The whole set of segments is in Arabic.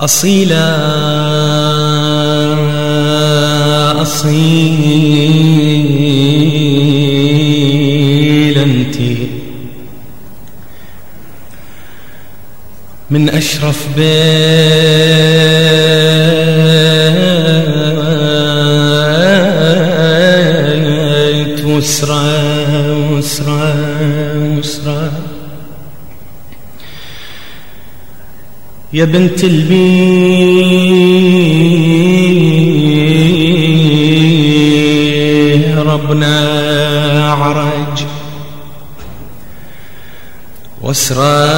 أصيلة أصيلة أنت من أشرف بيت يا بنت البي ربنا عرج واسرى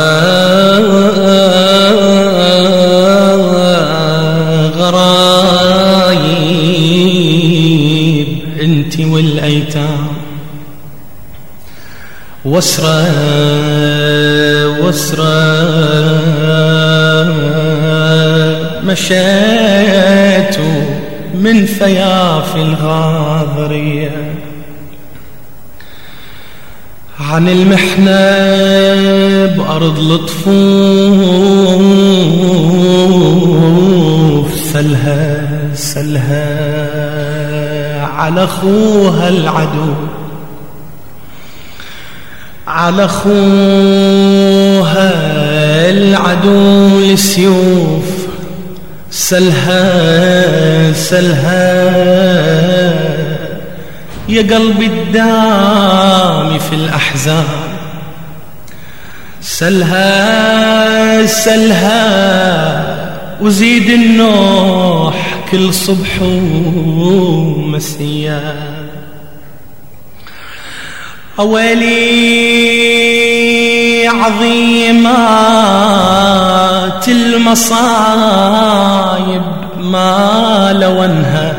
غرايب انت والأيتام. واسرى واسرى مشيت من فياف الغاضرية عن المحنة بأرض لطفوف سلها سلها على أخوها العدو. على أخوها العدو السيوف سلها سلها. يا قلبي الدامي في الأحزان. سلها سلها. وزيد النوح كل صبح ومسيا أولي عظيمات المصايب ما لو انها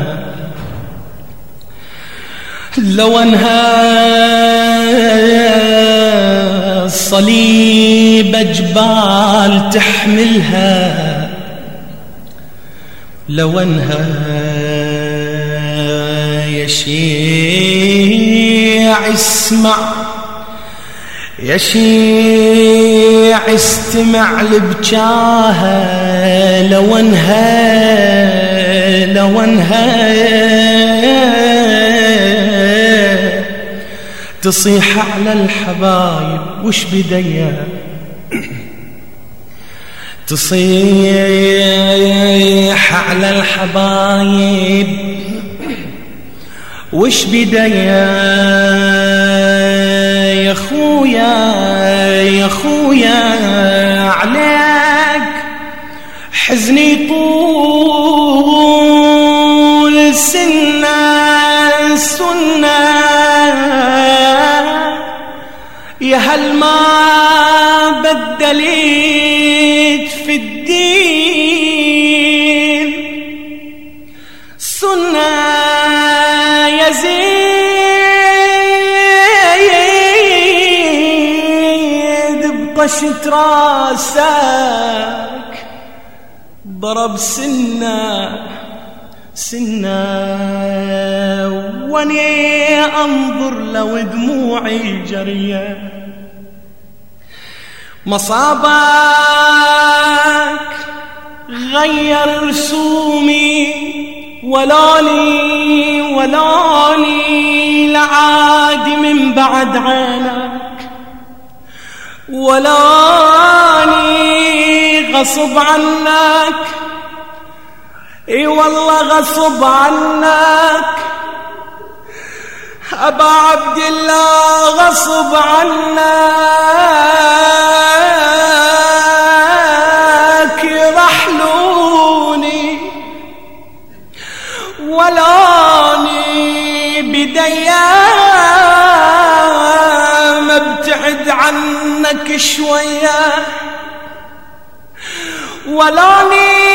لو انها صليب جبال تحملها لو انها يشيع اسمع يشيع استمع لبجاها لو انها لو انها تصيح على الحبايب وش بديا؟ تصيح على الحبايب وش بديا؟ يا خويا يا خويا عليك. حزني طول سنة سنة يا هل ما بدلت في الدين؟ بطشت راسك ضرب سنة سنة. وأني أنظر لو دموعي جرية. مصابك غير رسومي ولاني ولاني لعاد من بعد عينك ولاني غصب عنك. إي والله غصب عنك. أبا عبد الله غصب عنك. يرحلوني ولاني بديا مبتعد عنك شوية ولاني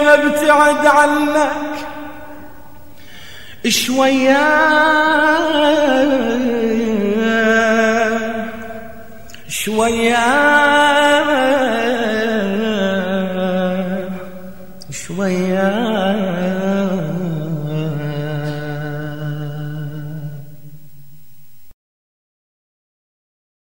مبتعد عنك شوية. شوية. شوية.